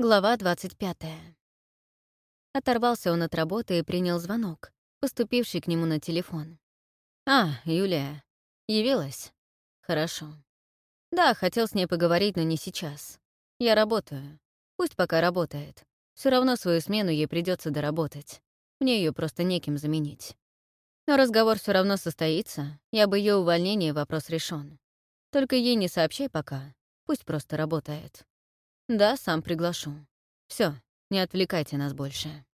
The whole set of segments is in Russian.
Глава 25. Оторвался он от работы и принял звонок, поступивший к нему на телефон. «А, Юлия, явилась? Хорошо. Да, хотел с ней поговорить, но не сейчас. Я работаю. Пусть пока работает. Все равно свою смену ей придется доработать. Мне ее просто неким заменить. Но разговор все равно состоится, и об ее увольнении вопрос решен. Только ей не сообщай пока, пусть просто работает. Да, сам приглашу. Все, не отвлекайте нас больше.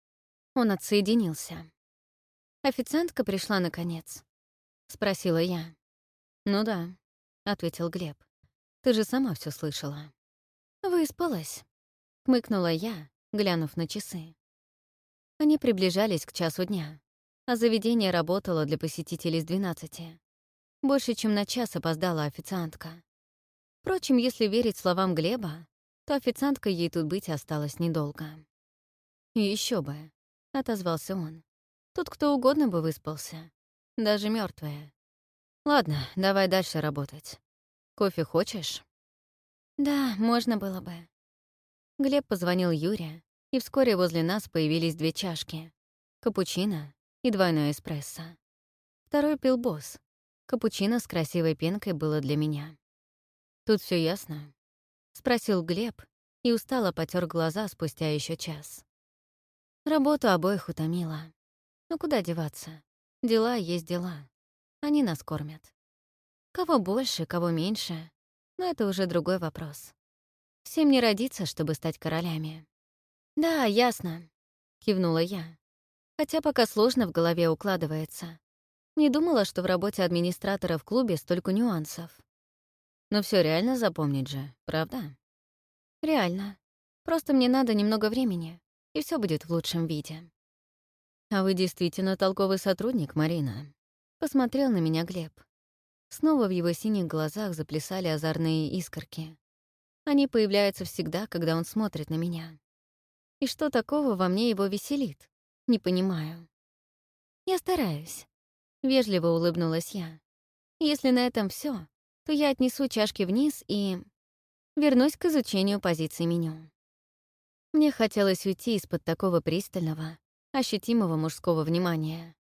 Он отсоединился. Официантка пришла наконец. Спросила я. Ну да, ответил Глеб. Ты же сама все слышала. Выспалась. Хмыкнула я, глянув на часы. Они приближались к часу дня, а заведение работало для посетителей с 12. Больше, чем на час опоздала официантка. Впрочем, если верить словам Глеба, то официантка ей тут быть осталось недолго. «И еще бы», — отозвался он. «Тут кто угодно бы выспался, даже мертвая. Ладно, давай дальше работать. Кофе хочешь?» «Да, можно было бы». Глеб позвонил Юре, и вскоре возле нас появились две чашки — капучино и двойной эспрессо. Второй пил босс. Капучино с красивой пенкой было для меня. «Тут все ясно?» — спросил Глеб и устало потер глаза спустя еще час. Работу обоих утомила. Ну куда деваться? Дела есть дела. Они нас кормят. Кого больше, кого меньше, но это уже другой вопрос. Всем не родиться, чтобы стать королями. «Да, ясно», — кивнула я. Хотя пока сложно в голове укладывается. Не думала, что в работе администратора в клубе столько нюансов. Но все реально запомнить же, правда? Реально. Просто мне надо немного времени, и все будет в лучшем виде. А вы действительно толковый сотрудник, Марина. Посмотрел на меня Глеб. Снова в его синих глазах заплясали озорные искорки. Они появляются всегда, когда он смотрит на меня. И что такого во мне его веселит? Не понимаю. Я стараюсь. Вежливо улыбнулась я. Если на этом все, то я отнесу чашки вниз и вернусь к изучению позиций меню. Мне хотелось уйти из-под такого пристального, ощутимого мужского внимания.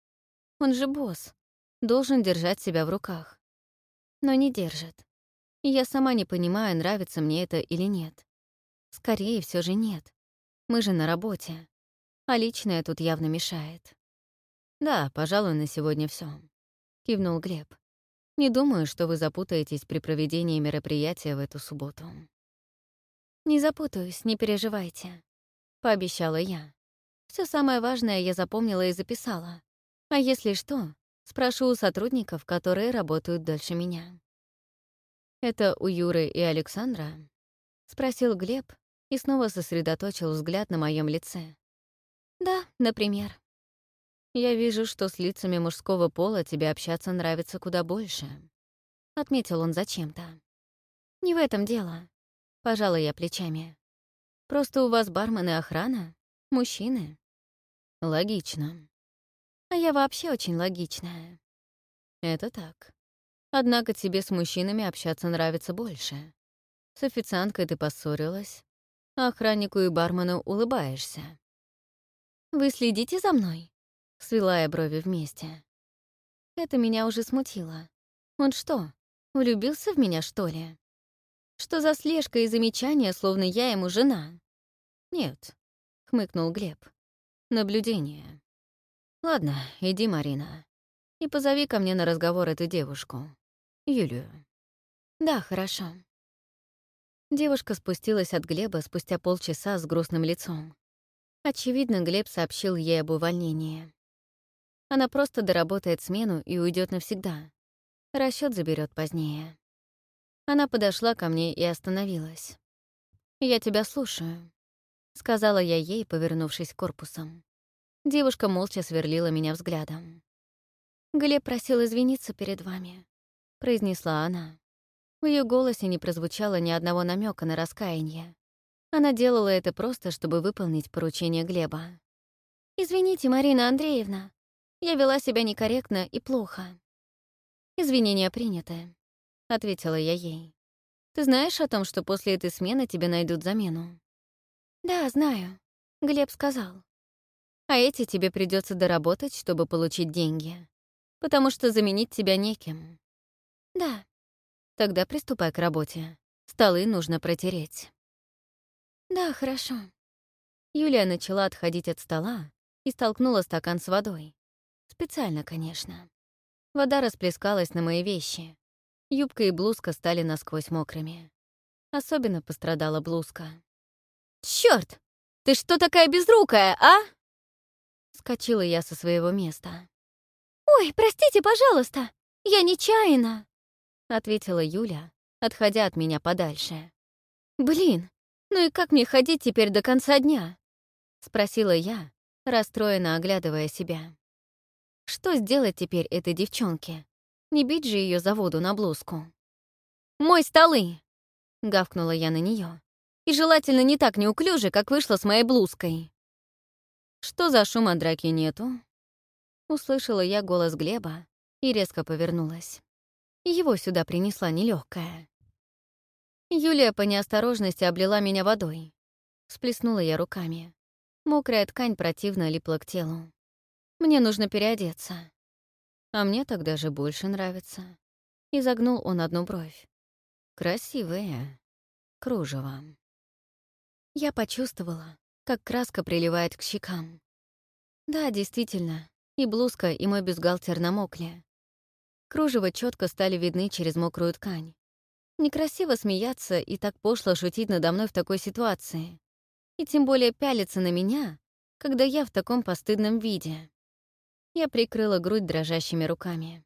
Он же босс, должен держать себя в руках. Но не держит. И я сама не понимаю, нравится мне это или нет. Скорее, все же нет. Мы же на работе. А личное тут явно мешает. «Да, пожалуй, на сегодня все, кивнул Глеб. Не думаю, что вы запутаетесь при проведении мероприятия в эту субботу. «Не запутаюсь, не переживайте», — пообещала я. Все самое важное я запомнила и записала. А если что, спрошу у сотрудников, которые работают дальше меня. «Это у Юры и Александра?» — спросил Глеб и снова сосредоточил взгляд на моем лице. «Да, например». «Я вижу, что с лицами мужского пола тебе общаться нравится куда больше», — отметил он зачем-то. «Не в этом дело», — пожала я плечами. «Просто у вас бармен и охрана? Мужчины?» «Логично». «А я вообще очень логичная». «Это так. Однако тебе с мужчинами общаться нравится больше. С официанткой ты поссорилась, а охраннику и бармену улыбаешься». «Вы следите за мной?» Свела я брови вместе. Это меня уже смутило. Он что, влюбился в меня, что ли? Что за слежка и замечания, словно я ему жена? Нет, — хмыкнул Глеб. Наблюдение. Ладно, иди, Марина, и позови ко мне на разговор эту девушку, Юлию. Да, хорошо. Девушка спустилась от Глеба спустя полчаса с грустным лицом. Очевидно, Глеб сообщил ей об увольнении. Она просто доработает смену и уйдет навсегда. Расчет заберет позднее. Она подошла ко мне и остановилась. «Я тебя слушаю», — сказала я ей, повернувшись корпусом. Девушка молча сверлила меня взглядом. «Глеб просил извиниться перед вами», — произнесла она. В ее голосе не прозвучало ни одного намека на раскаяние. Она делала это просто, чтобы выполнить поручение Глеба. «Извините, Марина Андреевна, я вела себя некорректно и плохо. «Извинения приняты», — ответила я ей. «Ты знаешь о том, что после этой смены тебе найдут замену?» Да, знаю. Глеб сказал. А эти тебе придется доработать, чтобы получить деньги. Потому что заменить тебя неким. Да. Тогда приступай к работе. Столы нужно протереть. Да, хорошо. Юлия начала отходить от стола и столкнула стакан с водой. Специально, конечно. Вода расплескалась на мои вещи. Юбка и блузка стали насквозь мокрыми. Особенно пострадала блузка. «Чёрт! Ты что такая безрукая, а?» Скочила я со своего места. «Ой, простите, пожалуйста, я нечаянно!» Ответила Юля, отходя от меня подальше. «Блин, ну и как мне ходить теперь до конца дня?» Спросила я, расстроенно оглядывая себя. Что сделать теперь этой девчонке? Не бить же ее за воду на блузку. «Мой столы!» — гавкнула я на нее. «И желательно не так неуклюже, как вышло с моей блузкой». «Что за шума драки нету?» Услышала я голос Глеба и резко повернулась. Его сюда принесла нелегкая. Юлия по неосторожности облила меня водой. Сплеснула я руками. Мокрая ткань противно липла к телу. Мне нужно переодеться. А мне тогда же больше нравится. И загнул он одну бровь. Красивая. Кружево. Я почувствовала, как краска приливает к щекам. Да, действительно, и блузка, и мой бюстгальтер намокли. Кружево четко стали видны через мокрую ткань. Некрасиво смеяться и так пошло шутить надо мной в такой ситуации. И тем более пялиться на меня, когда я в таком постыдном виде. Я прикрыла грудь дрожащими руками.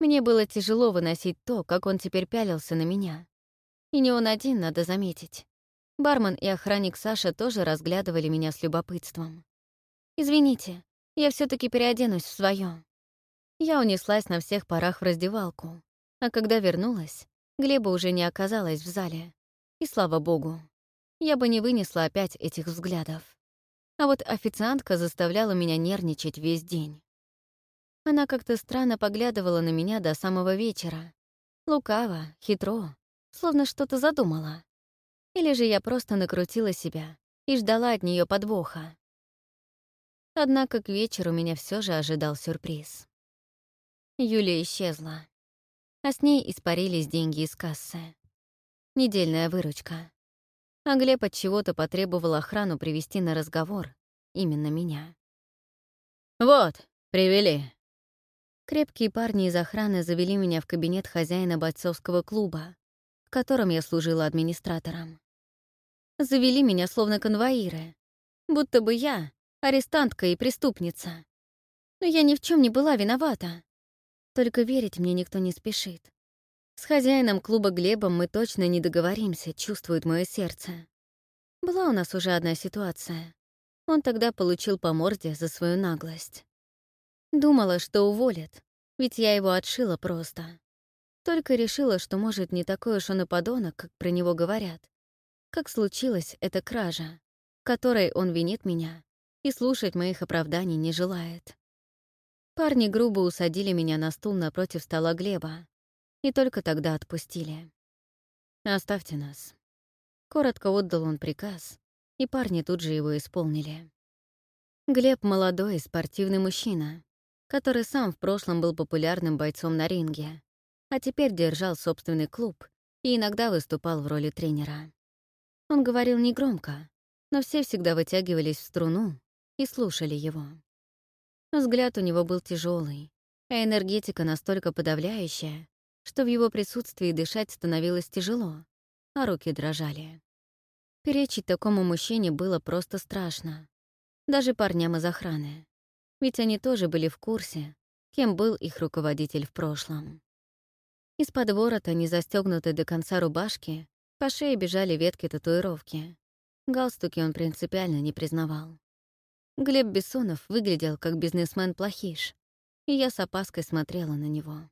Мне было тяжело выносить то, как он теперь пялился на меня. И не он один, надо заметить. Бармен и охранник Саша тоже разглядывали меня с любопытством. «Извините, я все таки переоденусь в своё». Я унеслась на всех парах в раздевалку, а когда вернулась, Глеба уже не оказалось в зале. И слава богу, я бы не вынесла опять этих взглядов. А вот официантка заставляла меня нервничать весь день. Она как-то странно поглядывала на меня до самого вечера. Лукаво, хитро, словно что-то задумала. Или же я просто накрутила себя и ждала от нее подвоха. Однако к вечеру меня все же ожидал сюрприз. Юлия исчезла, а с ней испарились деньги из кассы. Недельная выручка а Глеб от чего-то потребовал охрану привести на разговор именно меня. «Вот, привели». Крепкие парни из охраны завели меня в кабинет хозяина бойцовского клуба, в котором я служила администратором. Завели меня словно конвоиры, будто бы я — арестантка и преступница. Но я ни в чем не была виновата. Только верить мне никто не спешит. Хозяином клуба Глебом мы точно не договоримся, чувствует мое сердце. Была у нас уже одна ситуация. Он тогда получил по морде за свою наглость. Думала, что уволят, ведь я его отшила просто. Только решила, что, может, не такой уж он и подонок, как про него говорят. Как случилась эта кража, которой он винит меня и слушать моих оправданий не желает. Парни грубо усадили меня на стул напротив стола Глеба, и только тогда отпустили. «Оставьте нас». Коротко отдал он приказ, и парни тут же его исполнили. Глеб — молодой, спортивный мужчина, который сам в прошлом был популярным бойцом на ринге, а теперь держал собственный клуб и иногда выступал в роли тренера. Он говорил негромко, но все всегда вытягивались в струну и слушали его. Взгляд у него был тяжелый, а энергетика настолько подавляющая, что в его присутствии дышать становилось тяжело, а руки дрожали. Перечить такому мужчине было просто страшно. Даже парням из охраны. Ведь они тоже были в курсе, кем был их руководитель в прошлом. Из-под ворота, не застегнутой до конца рубашки, по шее бежали ветки татуировки. Галстуки он принципиально не признавал. Глеб Бессонов выглядел как бизнесмен-плохиш, и я с опаской смотрела на него.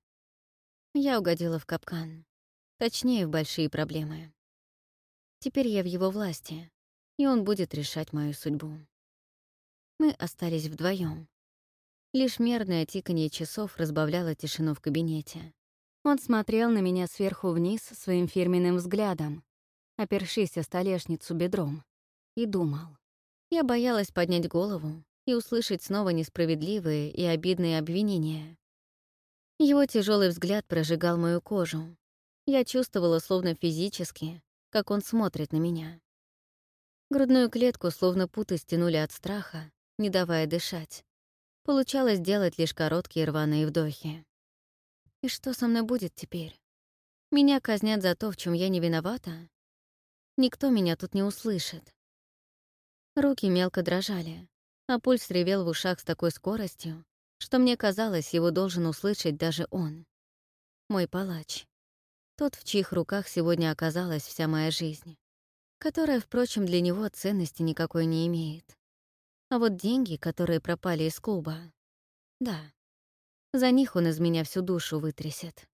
Я угодила в капкан. Точнее, в большие проблемы. Теперь я в его власти, и он будет решать мою судьбу. Мы остались вдвоем. Лишь мерное тиканье часов разбавляло тишину в кабинете. Он смотрел на меня сверху вниз своим фирменным взглядом, опершись о столешницу бедром, и думал. Я боялась поднять голову и услышать снова несправедливые и обидные обвинения. Его тяжелый взгляд прожигал мою кожу. Я чувствовала словно физически, как он смотрит на меня. Грудную клетку словно путы стянули от страха, не давая дышать. Получалось делать лишь короткие рваные вдохи. И что со мной будет теперь? Меня казнят за то, в чем я не виновата? Никто меня тут не услышит. Руки мелко дрожали, а пульс ревел в ушах с такой скоростью, что мне казалось, его должен услышать даже он. Мой палач. Тот, в чьих руках сегодня оказалась вся моя жизнь, которая, впрочем, для него ценности никакой не имеет. А вот деньги, которые пропали из клуба, да, за них он из меня всю душу вытрясет.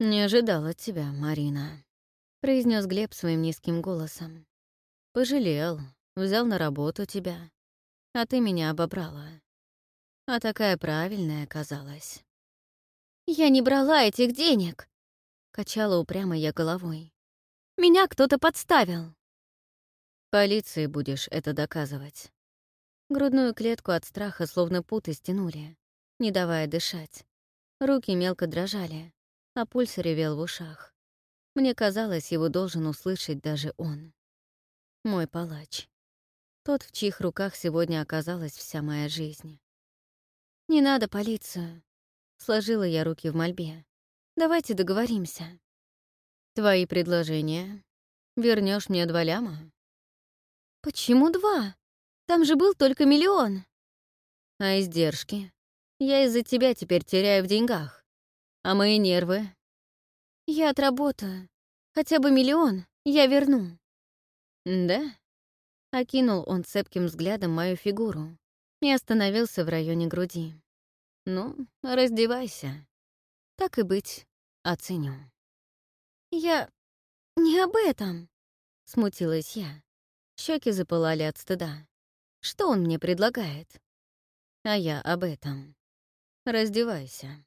«Не ожидал от тебя, Марина», — произнес Глеб своим низким голосом. «Пожалел, взял на работу тебя, а ты меня обобрала. А такая правильная оказалась». «Я не брала этих денег», — качала упрямо я головой. «Меня кто-то подставил». «Полиции будешь это доказывать». Грудную клетку от страха словно путы стянули, не давая дышать. Руки мелко дрожали, а пульс ревел в ушах. Мне казалось, его должен услышать даже он. Мой палач. Тот, в чьих руках сегодня оказалась вся моя жизнь. «Не надо полицию», — сложила я руки в мольбе. «Давайте договоримся». «Твои предложения? Вернешь мне два ляма?» «Почему два? Там же был только миллион». «А издержки?» Я из-за тебя теперь теряю в деньгах. А мои нервы? Я отработаю. Хотя бы миллион я верну. Да? Окинул он цепким взглядом мою фигуру и остановился в районе груди. Ну, раздевайся. Так и быть, оценю. Я не об этом, смутилась я. Щеки запылали от стыда. Что он мне предлагает? А я об этом. Раздевайся.